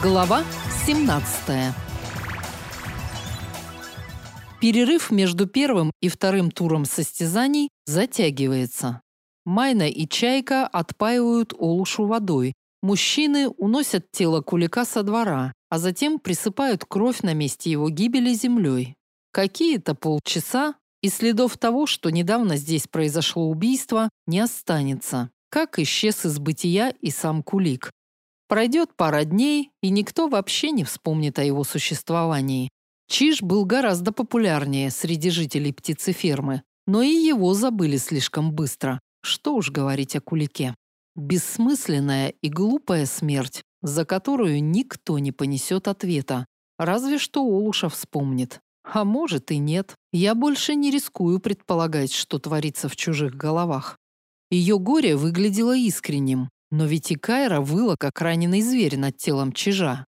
Глава 17. Перерыв между первым и вторым туром состязаний затягивается. Майна и Чайка отпаивают Олушу водой. Мужчины уносят тело Кулика со двора, а затем присыпают кровь на месте его гибели землей. Какие-то полчаса, и следов того, что недавно здесь произошло убийство, не останется. Как исчез из бытия и сам Кулик. Пройдет пара дней, и никто вообще не вспомнит о его существовании. Чиж был гораздо популярнее среди жителей птицефермы, но и его забыли слишком быстро. Что уж говорить о Кулике. Бессмысленная и глупая смерть, за которую никто не понесет ответа. Разве что Олуша вспомнит. А может и нет. Я больше не рискую предполагать, что творится в чужих головах. Ее горе выглядело искренним, но ведь и Кайра выла, как раненый зверь над телом чижа.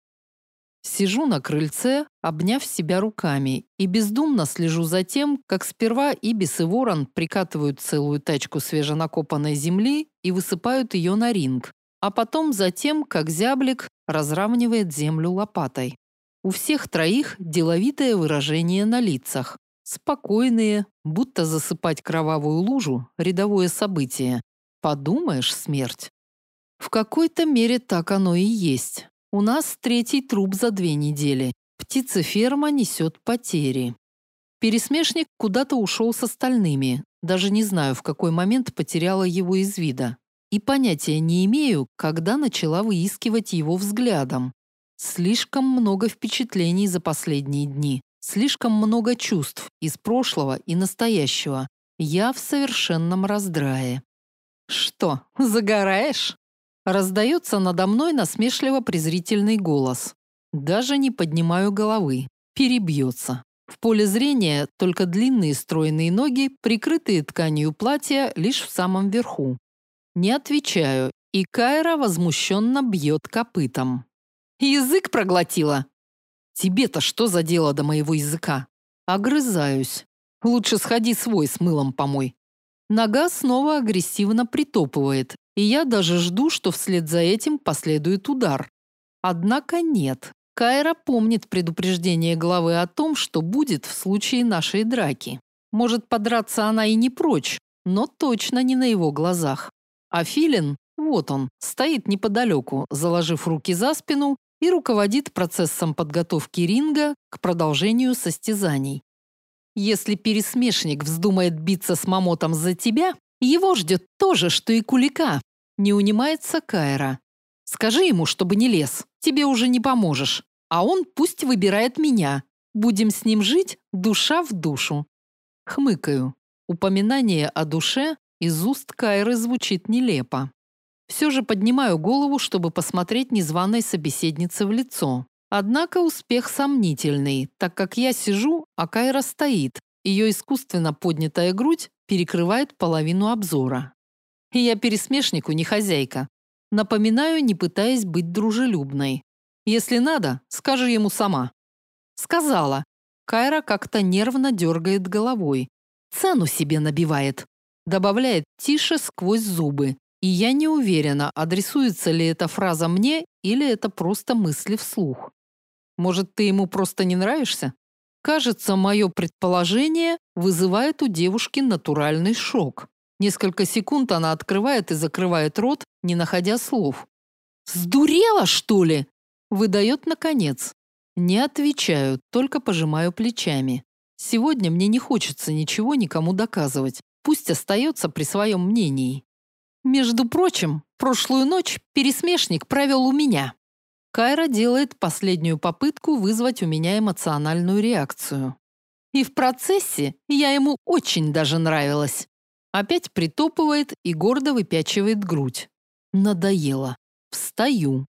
Сижу на крыльце, обняв себя руками, и бездумно слежу за тем, как сперва Ибис и Ворон прикатывают целую тачку свеженакопанной земли и высыпают ее на ринг, а потом за тем, как зяблик разравнивает землю лопатой. У всех троих деловитое выражение на лицах. Спокойные, будто засыпать кровавую лужу – рядовое событие. Подумаешь, смерть. В какой-то мере так оно и есть. У нас третий труп за две недели. Птицеферма несет потери. Пересмешник куда-то ушел с остальными. Даже не знаю, в какой момент потеряла его из вида. И понятия не имею, когда начала выискивать его взглядом. Слишком много впечатлений за последние дни. Слишком много чувств из прошлого и настоящего. Я в совершенном раздрае. «Что, загораешь?» Раздается надо мной насмешливо-презрительный голос. Даже не поднимаю головы. Перебьется. В поле зрения только длинные стройные ноги, прикрытые тканью платья лишь в самом верху. Не отвечаю, и Кайра возмущенно бьет копытом. «Язык проглотила!» «Тебе-то что за дело до моего языка?» Огрызаюсь. «Лучше сходи свой с мылом помой». Нога снова агрессивно притопывает, и я даже жду, что вслед за этим последует удар. Однако нет. Кайра помнит предупреждение главы о том, что будет в случае нашей драки. Может, подраться она и не прочь, но точно не на его глазах. А Филин, вот он, стоит неподалеку, заложив руки за спину и руководит процессом подготовки ринга к продолжению состязаний. Если пересмешник вздумает биться с мамотом за тебя, его ждет то же, что и Кулика. Не унимается Кайра. Скажи ему, чтобы не лез. Тебе уже не поможешь. А он пусть выбирает меня. Будем с ним жить душа в душу. Хмыкаю. Упоминание о душе из уст Кайры звучит нелепо. Все же поднимаю голову, чтобы посмотреть незваной собеседнице в лицо. Однако успех сомнительный, так как я сижу, а Кайра стоит. Ее искусственно поднятая грудь перекрывает половину обзора. И я пересмешнику не хозяйка. Напоминаю, не пытаясь быть дружелюбной. Если надо, скажи ему сама. Сказала. Кайра как-то нервно дергает головой. Цену себе набивает. Добавляет тише сквозь зубы. И я не уверена, адресуется ли эта фраза мне или это просто мысли вслух. Может, ты ему просто не нравишься? Кажется, мое предположение вызывает у девушки натуральный шок. Несколько секунд она открывает и закрывает рот, не находя слов. «Сдурела, что ли?» Выдает наконец. Не отвечаю, только пожимаю плечами. Сегодня мне не хочется ничего никому доказывать. Пусть остается при своем мнении. Между прочим, прошлую ночь пересмешник провел у меня. Кайра делает последнюю попытку вызвать у меня эмоциональную реакцию. И в процессе я ему очень даже нравилась. Опять притопывает и гордо выпячивает грудь. Надоело. Встаю.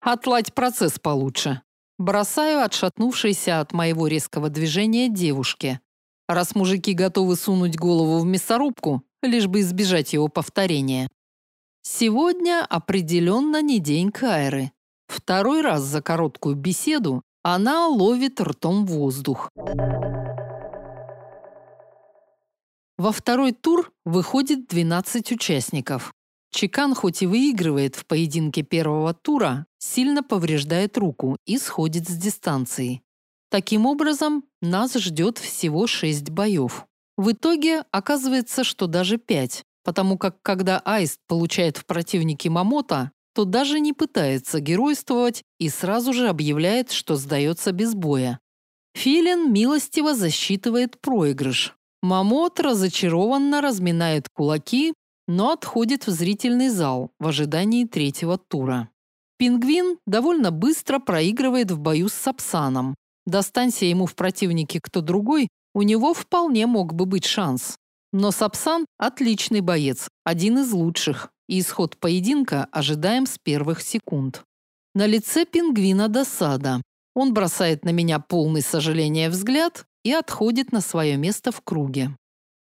Отладь процесс получше. Бросаю отшатнувшейся от моего резкого движения девушке. Раз мужики готовы сунуть голову в мясорубку, лишь бы избежать его повторения. Сегодня определенно не день Кайры. Второй раз за короткую беседу она ловит ртом воздух. Во второй тур выходит 12 участников. Чекан хоть и выигрывает в поединке первого тура, сильно повреждает руку и сходит с дистанции. Таким образом, нас ждет всего шесть боев. В итоге оказывается, что даже пять, потому как когда Аист получает в противнике Мамота, то даже не пытается геройствовать и сразу же объявляет, что сдается без боя. Филин милостиво засчитывает проигрыш. Мамот разочарованно разминает кулаки, но отходит в зрительный зал в ожидании третьего тура. Пингвин довольно быстро проигрывает в бою с Сапсаном. Достанься ему в противнике кто другой, у него вполне мог бы быть шанс. Но Сапсан – отличный боец, один из лучших, и исход поединка ожидаем с первых секунд. На лице пингвина досада. Он бросает на меня полный сожаления взгляд и отходит на свое место в круге.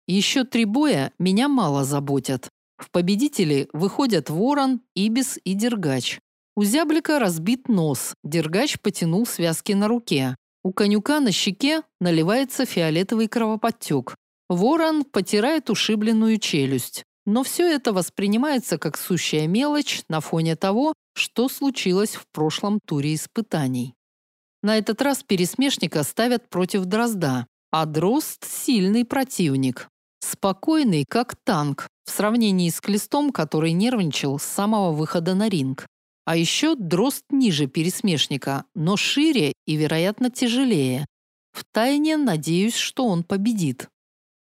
Еще три боя меня мало заботят. В победители выходят Ворон, Ибис и Дергач. У зяблика разбит нос, Дергач потянул связки на руке. У конюка на щеке наливается фиолетовый кровоподтек. Ворон потирает ушибленную челюсть. Но все это воспринимается как сущая мелочь на фоне того, что случилось в прошлом туре испытаний. На этот раз пересмешника ставят против Дрозда, а Дрозд – сильный противник. Спокойный, как танк, в сравнении с Клестом, который нервничал с самого выхода на ринг. А еще Дрозд ниже пересмешника, но шире и, вероятно, тяжелее. Втайне надеюсь, что он победит.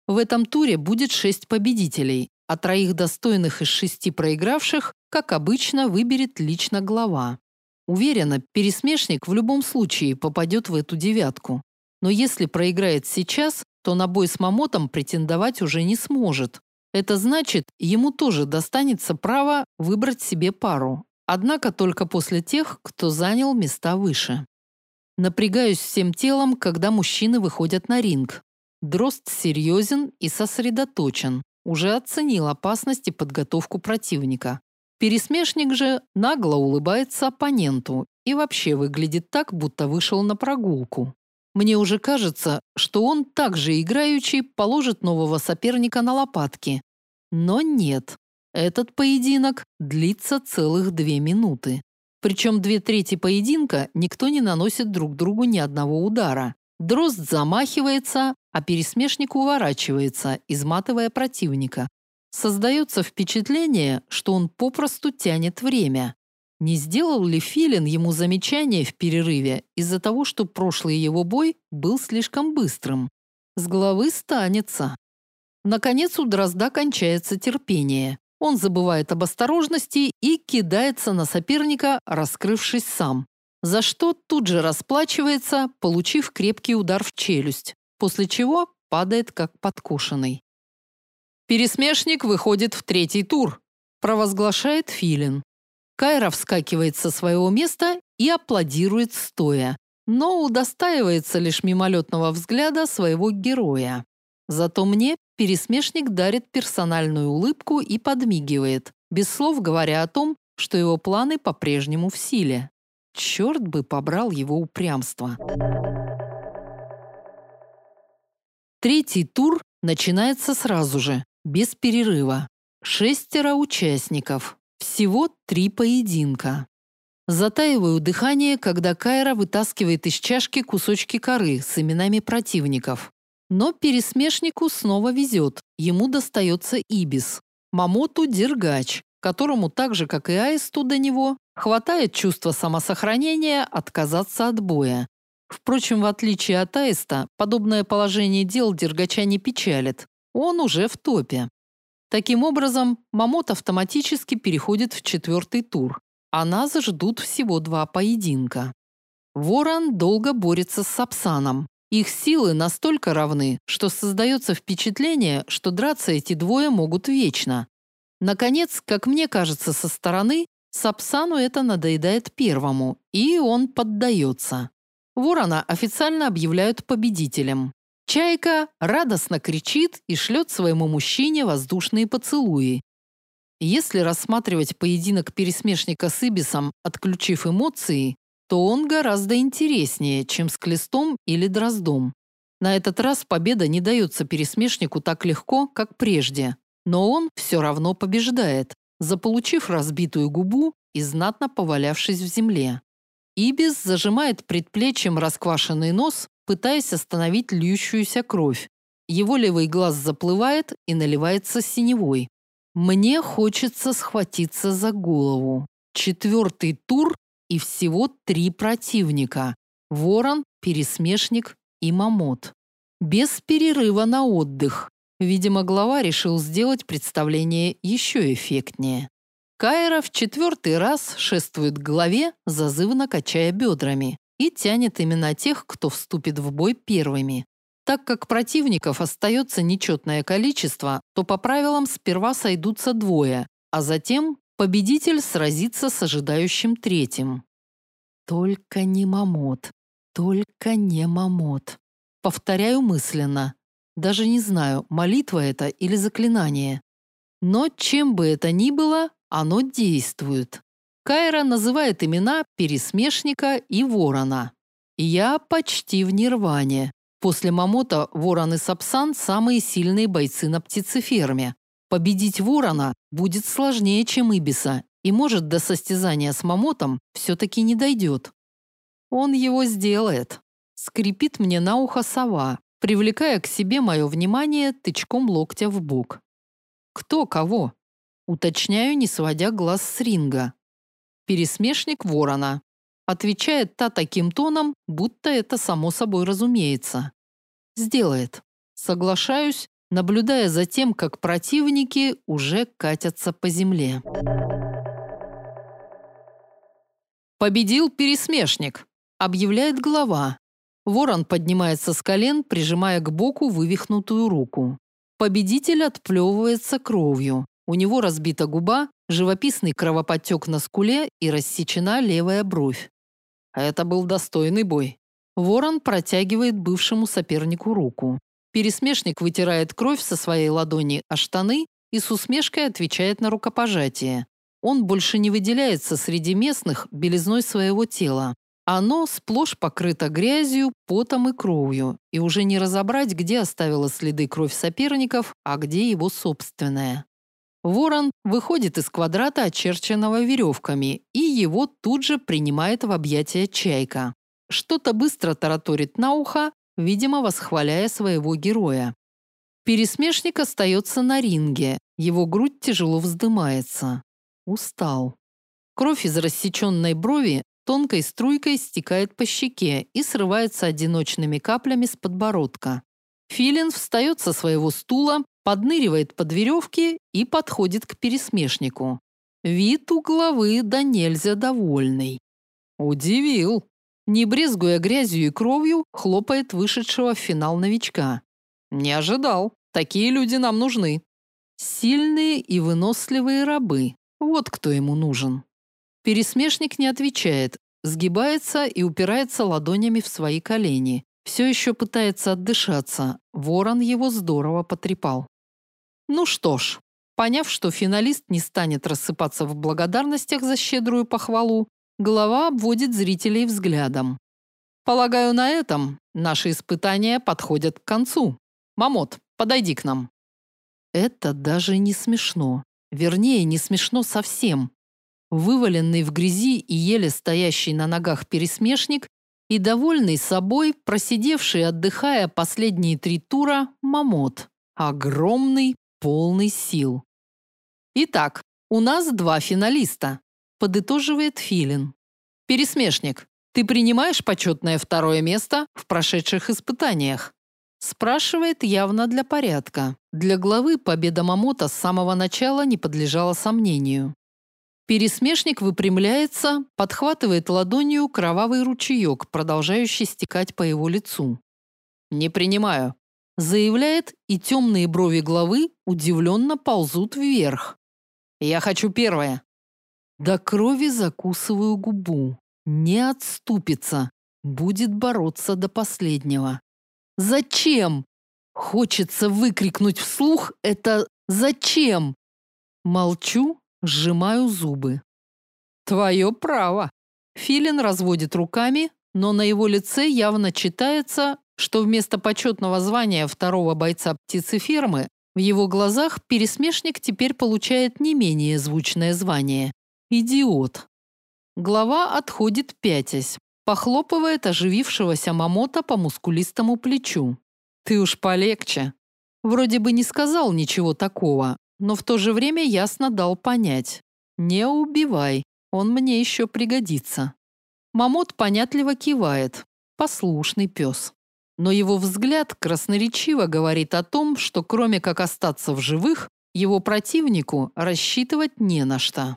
В этом туре будет шесть победителей, а троих достойных из шести проигравших, как обычно, выберет лично глава. Уверена, пересмешник в любом случае попадет в эту девятку. Но если проиграет сейчас, то на бой с Мамотом претендовать уже не сможет. Это значит, ему тоже достанется право выбрать себе пару. Однако только после тех, кто занял места выше. Напрягаюсь всем телом, когда мужчины выходят на ринг. Дрозд серьезен и сосредоточен. Уже оценил опасность и подготовку противника. Пересмешник же нагло улыбается оппоненту и вообще выглядит так, будто вышел на прогулку. Мне уже кажется, что он также играючи положит нового соперника на лопатки. Но нет. Этот поединок длится целых две минуты. Причем две трети поединка никто не наносит друг другу ни одного удара. Дрозд замахивается, а пересмешник уворачивается, изматывая противника. Создается впечатление, что он попросту тянет время. Не сделал ли Филин ему замечание в перерыве из-за того, что прошлый его бой был слишком быстрым? С головы станется. Наконец у Дрозда кончается терпение. Он забывает об осторожности и кидается на соперника, раскрывшись сам за что тут же расплачивается, получив крепкий удар в челюсть, после чего падает как подкушенный. Пересмешник выходит в третий тур, провозглашает Филин. Кайра вскакивает со своего места и аплодирует стоя, но удостаивается лишь мимолетного взгляда своего героя. Зато мне пересмешник дарит персональную улыбку и подмигивает, без слов говоря о том, что его планы по-прежнему в силе. Черт бы побрал его упрямство. Третий тур начинается сразу же, без перерыва. Шестеро участников. Всего три поединка. Затаиваю дыхание, когда Кайра вытаскивает из чашки кусочки коры с именами противников. Но пересмешнику снова везет. Ему достается Ибис. Мамоту – Дергач, которому так же, как и Аисту до него, хватает чувства самосохранения отказаться от боя. Впрочем, в отличие от Аиста, подобное положение дел Дергача не печалит. Он уже в топе. Таким образом, Мамот автоматически переходит в четвертый тур, а нас ждут всего два поединка. Ворон долго борется с Сапсаном. Их силы настолько равны, что создается впечатление, что драться эти двое могут вечно. Наконец, как мне кажется со стороны, Сапсану это надоедает первому, и он поддается. Ворона официально объявляют победителем. Чайка радостно кричит и шлет своему мужчине воздушные поцелуи. Если рассматривать поединок пересмешника с Ибисом, отключив эмоции, то он гораздо интереснее, чем с Клестом или Дроздом. На этот раз победа не дается пересмешнику так легко, как прежде но он все равно побеждает. заполучив разбитую губу и знатно повалявшись в земле. Ибис зажимает предплечьем расквашенный нос, пытаясь остановить льющуюся кровь. Его левый глаз заплывает и наливается синевой. Мне хочется схватиться за голову. Четвертый тур и всего три противника. Ворон, Пересмешник и Мамот. Без перерыва на отдых. Видимо, глава решил сделать представление еще эффектнее. Кайра в четвертый раз шествует к главе, зазывно качая бедрами, и тянет именно тех, кто вступит в бой первыми. Так как противников остается нечетное количество, то по правилам сперва сойдутся двое, а затем победитель сразится с ожидающим третьим. Только не Мамот. Только не Мамот. Повторяю мысленно. Даже не знаю, молитва это или заклинание. Но чем бы это ни было, оно действует. Кайра называет имена Пересмешника и Ворона. Я почти в нирване. После Мамота Ворон и Сапсан самые сильные бойцы на птицеферме. Победить Ворона будет сложнее, чем Ибиса, и может до состязания с Мамотом все-таки не дойдет. Он его сделает. Скрипит мне на ухо сова, привлекая к себе мое внимание тычком локтя в бок. Кто кого? Уточняю, не сводя глаз с ринга. Пересмешник ворона. Отвечает та таким тоном, будто это само собой разумеется. Сделает. Соглашаюсь, наблюдая за тем, как противники уже катятся по земле. Победил пересмешник, объявляет глава. Ворон поднимается с колен, прижимая к боку вывихнутую руку. Победитель отплевывается кровью. У него разбита губа, живописный кровоподтек на скуле и рассечена левая бровь. Это был достойный бой. Ворон протягивает бывшему сопернику руку. Пересмешник вытирает кровь со своей ладони о штаны и с усмешкой отвечает на рукопожатие. Он больше не выделяется среди местных белизной своего тела. Оно сплошь покрыто грязью, потом и кровью, и уже не разобрать, где оставила следы кровь соперников, а где его собственная. Ворон выходит из квадрата, очерченного веревками, и его тут же принимает в объятия чайка. Что-то быстро тараторит на ухо, видимо, восхваляя своего героя. Пересмешник остается на ринге, его грудь тяжело вздымается. Устал. Кровь из рассеченной брови тонкой струйкой стекает по щеке и срывается одиночными каплями с подбородка. Филин встает со своего стула, подныривает под веревки и подходит к пересмешнику. Вид у главы да нельзя довольный. Удивил. Не брезгуя грязью и кровью, хлопает вышедшего в финал новичка. Не ожидал. Такие люди нам нужны. Сильные и выносливые рабы. Вот кто ему нужен. Пересмешник не отвечает, сгибается и упирается ладонями в свои колени. Все еще пытается отдышаться. Ворон его здорово потрепал. Ну что ж, поняв, что финалист не станет рассыпаться в благодарностях за щедрую похвалу, глава обводит зрителей взглядом. Полагаю, на этом наши испытания подходят к концу. Мамот, подойди к нам. Это даже не смешно. Вернее, не смешно совсем. Вываленный в грязи и еле стоящий на ногах пересмешник и довольный собой, просидевший, отдыхая последние три тура, Мамот. Огромный, полный сил. Итак, у нас два финалиста, подытоживает Филин. Пересмешник, ты принимаешь почетное второе место в прошедших испытаниях? Спрашивает явно для порядка. Для главы победа Мамота с самого начала не подлежала сомнению. Пересмешник выпрямляется, подхватывает ладонью кровавый ручеек, продолжающий стекать по его лицу. Не принимаю заявляет, и темные брови главы удивленно ползут вверх. Я хочу первое. До крови закусываю губу. Не отступится. Будет бороться до последнего. Зачем? Хочется выкрикнуть вслух это «Зачем?». Молчу, сжимаю зубы. Твое право. Филин разводит руками, но на его лице явно читается, что вместо почетного звания второго бойца птицефермы в его глазах пересмешник теперь получает не менее звучное звание – идиот. Глава отходит пятясь, похлопывает оживившегося Мамота по мускулистому плечу. «Ты уж полегче». Вроде бы не сказал ничего такого, но в то же время ясно дал понять. «Не убивай, он мне еще пригодится». Мамот понятливо кивает. Послушный пес. Но его взгляд красноречиво говорит о том, что кроме как остаться в живых, его противнику рассчитывать не на что.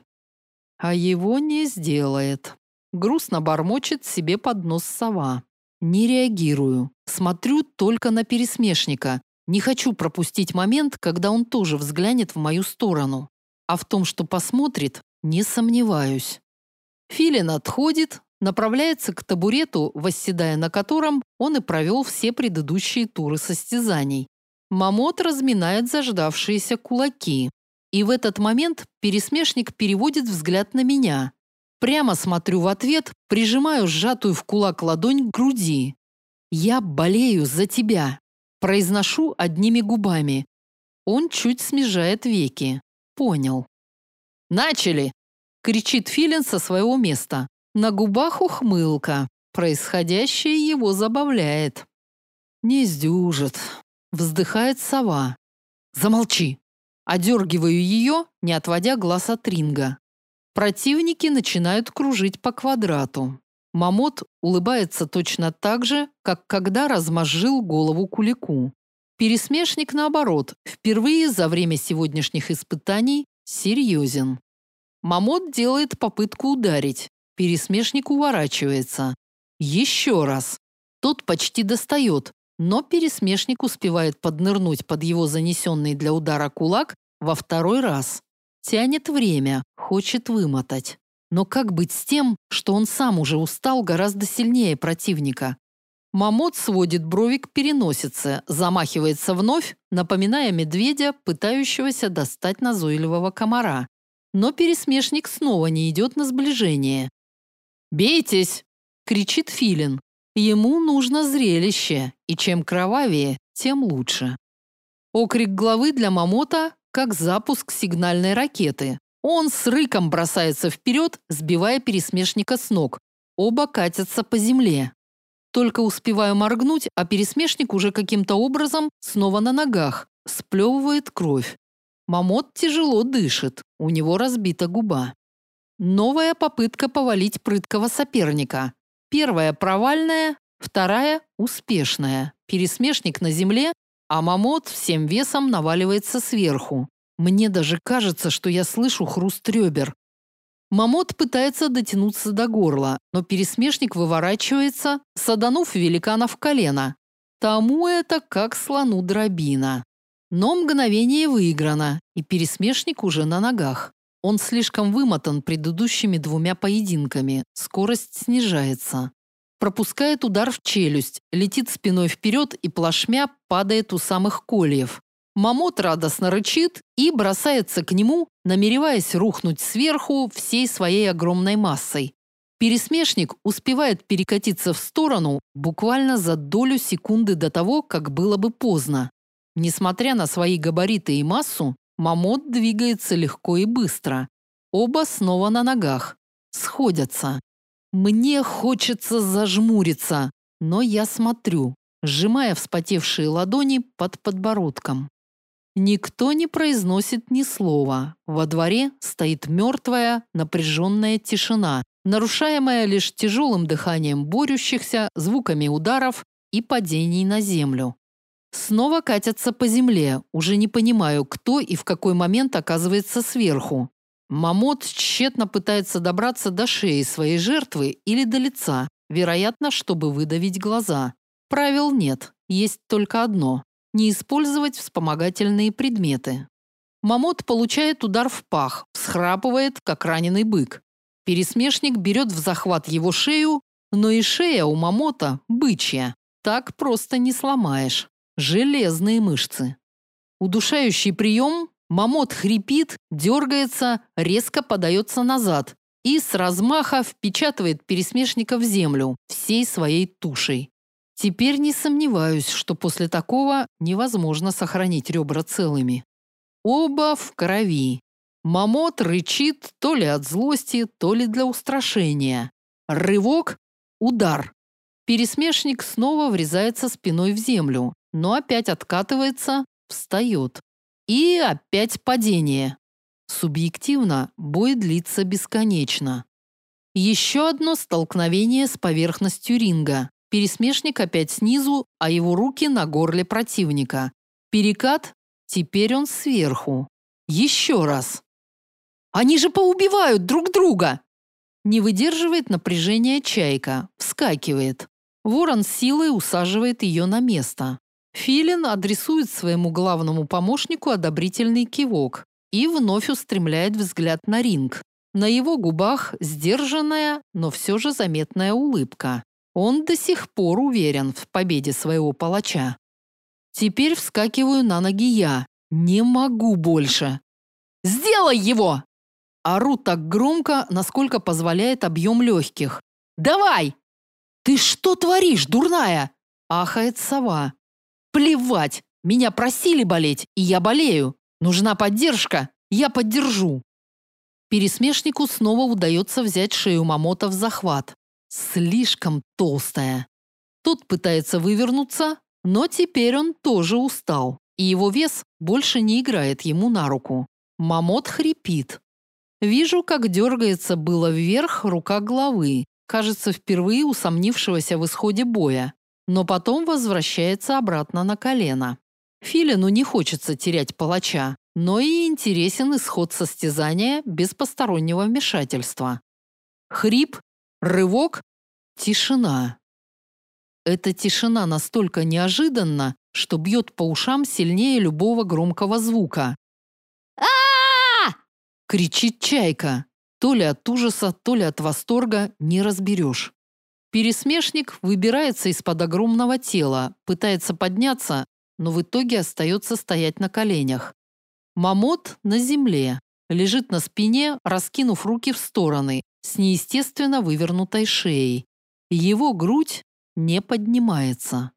А его не сделает. Грустно бормочет себе под нос сова. Не реагирую. Смотрю только на пересмешника. Не хочу пропустить момент, когда он тоже взглянет в мою сторону. А в том, что посмотрит, не сомневаюсь. Филин отходит, направляется к табурету, восседая на котором он и провел все предыдущие туры состязаний. Мамот разминает заждавшиеся кулаки. И в этот момент пересмешник переводит взгляд на меня. Прямо смотрю в ответ, прижимаю сжатую в кулак ладонь к груди. «Я болею за тебя», произношу одними губами. Он чуть смежает веки. Понял. «Начали!» – кричит Филин со своего места. На губах ухмылка. Происходящее его забавляет. «Не сдюжит», – вздыхает сова. «Замолчи!» Одергиваю ее, не отводя глаз от ринга. Противники начинают кружить по квадрату. Мамот улыбается точно так же, как когда размозжил голову кулику. Пересмешник, наоборот, впервые за время сегодняшних испытаний серьезен. Мамот делает попытку ударить, Пересмешник уворачивается. Еще раз. Тот почти достает, но пересмешник успевает поднырнуть под его занесенный для удара кулак во второй раз. Тянет время, хочет вымотать. Но как быть с тем, что он сам уже устал гораздо сильнее противника? Мамот сводит брови к переносице, замахивается вновь, напоминая медведя, пытающегося достать назойливого комара. Но пересмешник снова не идет на сближение. «Бейтесь!» – кричит Филин. Ему нужно зрелище, и чем кровавее, тем лучше. Окрик главы для Мамота как запуск сигнальной ракеты. Он с рыком бросается вперед, сбивая пересмешника с ног. Оба катятся по земле. Только успеваю моргнуть, а пересмешник уже каким-то образом снова на ногах, сплевывает кровь. Мамот тяжело дышит, у него разбита губа. Новая попытка повалить прыткого соперника. Первая провальная, вторая успешная. Пересмешник на земле, а Мамот всем весом наваливается сверху. Мне даже кажется, что я слышу хруст ребер. Мамот пытается дотянуться до горла, но пересмешник выворачивается, саданув великана в колено. Тому это как слону дробина. Но мгновение выиграно, и пересмешник уже на ногах. Он слишком вымотан предыдущими двумя поединками. Скорость снижается. Пропускает удар в челюсть, летит спиной вперед и плашмя падает у самых кольев. Мамот радостно рычит и бросается к нему, намереваясь рухнуть сверху всей своей огромной массой. Пересмешник успевает перекатиться в сторону буквально за долю секунды до того, как было бы поздно. Несмотря на свои габариты и массу, Мамот двигается легко и быстро. Оба снова на ногах. Сходятся. Мне хочется зажмуриться, но я смотрю, сжимая вспотевшие ладони под подбородком. Никто не произносит ни слова. Во дворе стоит мертвая, напряженная тишина, нарушаемая лишь тяжелым дыханием борющихся, звуками ударов и падений на землю. Снова катятся по земле, уже не понимаю, кто и в какой момент оказывается сверху. Мамот тщетно пытается добраться до шеи своей жертвы или до лица, вероятно, чтобы выдавить глаза. Правил нет, есть только одно – не использовать вспомогательные предметы. Мамот получает удар в пах, всхрапывает, как раненый бык. Пересмешник берет в захват его шею, но и шея у Мамота бычья. Так просто не сломаешь. Железные мышцы. Удушающий прием, мамот хрипит, дергается, резко подается назад и с размаха впечатывает пересмешника в землю всей своей тушей. Теперь не сомневаюсь, что после такого невозможно сохранить ребра целыми. Оба в крови. Мамот рычит то ли от злости, то ли для устрашения. Рывок, удар. Пересмешник снова врезается спиной в землю, но опять откатывается, встает. И опять падение. Субъективно бой длится бесконечно. Еще одно столкновение с поверхностью ринга. Пересмешник опять снизу, а его руки на горле противника. Перекат, теперь он сверху. Еще раз. Они же поубивают друг друга. Не выдерживает напряжения чайка, вскакивает. Ворон силой усаживает ее на место. Филин адресует своему главному помощнику одобрительный кивок и вновь устремляет взгляд на ринг. На его губах сдержанная, но все же заметная улыбка. Он до сих пор уверен в победе своего палача. Теперь вскакиваю на ноги я. Не могу больше. «Сделай его!» Ору так громко, насколько позволяет объем легких. «Давай!» «Ты что творишь, дурная?» Ахает сова. «Плевать! Меня просили болеть, и я болею. Нужна поддержка, я поддержу». Пересмешнику снова удается взять шею Мамота в захват. Слишком толстая. Тот пытается вывернуться, но теперь он тоже устал, и его вес больше не играет ему на руку. Мамот хрипит. Вижу, как дергается было вверх рука главы, кажется, впервые усомнившегося в исходе боя, но потом возвращается обратно на колено. Филину не хочется терять палача, но и интересен исход состязания без постороннего вмешательства. Хрип Рывок, тишина. Эта тишина настолько неожиданна, что бьет по ушам сильнее любого громкого звука. а кричит чайка. То ли от ужаса, то ли от восторга, не разберешь. Пересмешник выбирается из-под огромного тела, пытается подняться, но в итоге остается стоять на коленях. Мамот на земле, лежит на спине, раскинув руки в стороны, с неестественно вывернутой шеей. Его грудь не поднимается.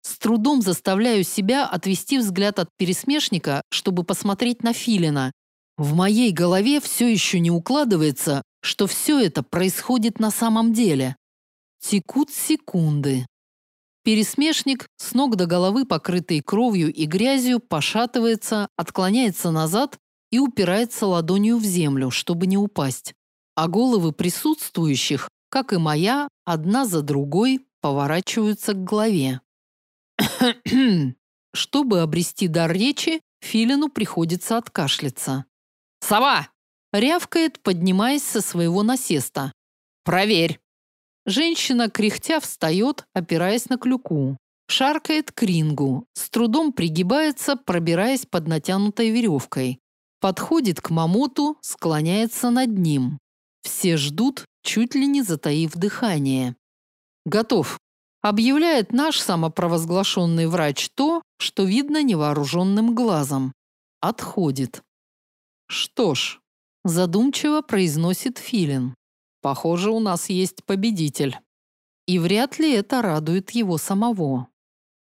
С трудом заставляю себя отвести взгляд от пересмешника, чтобы посмотреть на Филина. В моей голове все еще не укладывается, что все это происходит на самом деле. Текут секунды. Пересмешник, с ног до головы покрытый кровью и грязью, пошатывается, отклоняется назад и упирается ладонью в землю, чтобы не упасть а головы присутствующих, как и моя, одна за другой поворачиваются к главе. Чтобы обрести дар речи, Филину приходится откашляться. «Сова!» – рявкает, поднимаясь со своего насеста. «Проверь!» Женщина, кряхтя, встает, опираясь на клюку. Шаркает к рингу, с трудом пригибается, пробираясь под натянутой веревкой. Подходит к мамоту, склоняется над ним. Все ждут, чуть ли не затаив дыхание. Готов. Объявляет наш самопровозглашенный врач то, что видно невооруженным глазом. Отходит. Что ж, задумчиво произносит Филин. Похоже, у нас есть победитель. И вряд ли это радует его самого.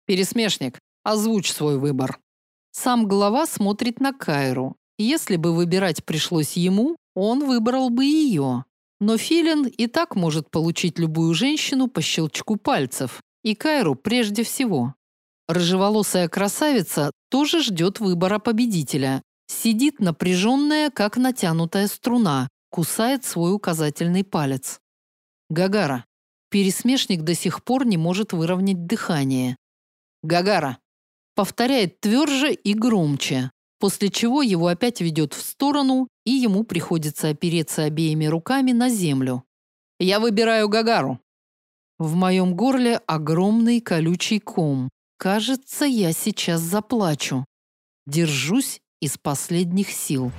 Пересмешник, озвучь свой выбор. Сам глава смотрит на Кайру. Если бы выбирать пришлось ему, он выбрал бы ее. Но Филин и так может получить любую женщину по щелчку пальцев, и Кайру прежде всего. Рыжеволосая красавица тоже ждет выбора победителя. Сидит напряженная, как натянутая струна, кусает свой указательный палец. Гагара. Пересмешник до сих пор не может выровнять дыхание. Гагара. Повторяет тверже и громче после чего его опять ведет в сторону, и ему приходится опереться обеими руками на землю. Я выбираю Гагару. В моем горле огромный колючий ком. Кажется, я сейчас заплачу. Держусь из последних сил.